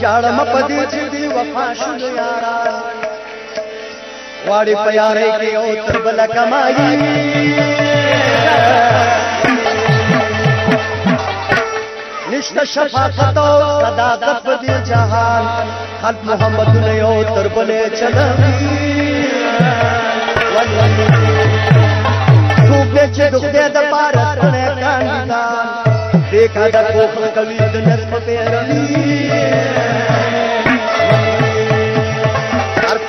जाड़म पदी ती वफा शुल यारा। वाडी प्यारे के ओतर बल कमाई। निष्ठ शफात सदा तपदी जहान। खत मोहम्मद ने ओतर बले चलवी। दुखण्याचे दुखे दपार अपने कांदा देखा कोकण कवी नर्म पेरली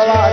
आवाज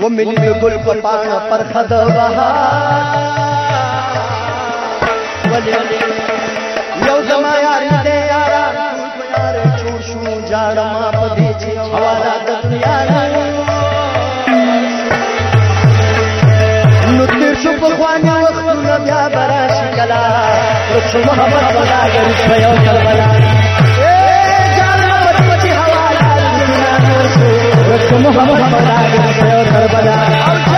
वो मिल गुल पटाण पर खद यो जमाया रीते यारा यार छू छू जाड़ माँ पदे छे हवाला दत यारा। नुतिर शुभ ख्वानी वक्त न ब्या बराश कला रुक्ष मोहब्बत बला गरी छयो जलबला ए, जाना पर पची हवाला दुनिया को रुक्ष मोहब्बत बला गरी छयो बना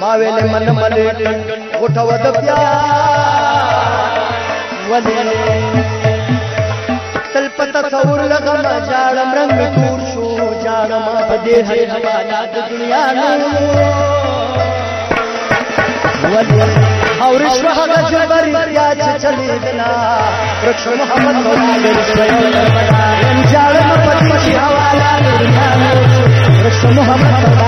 मावेले मन मन उठवत प्यार। तलपत सौर लगन जाड़ रंग कूर्शो जाड़ माप दे हे हवालात दुनिया और शहर जबर याच चले दिला वृक्ष मोहम्मद मोहम्मद स्वयं जाड़ माप दे हवालात दुनिया वृक्ष मोहम्मद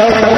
Thank you.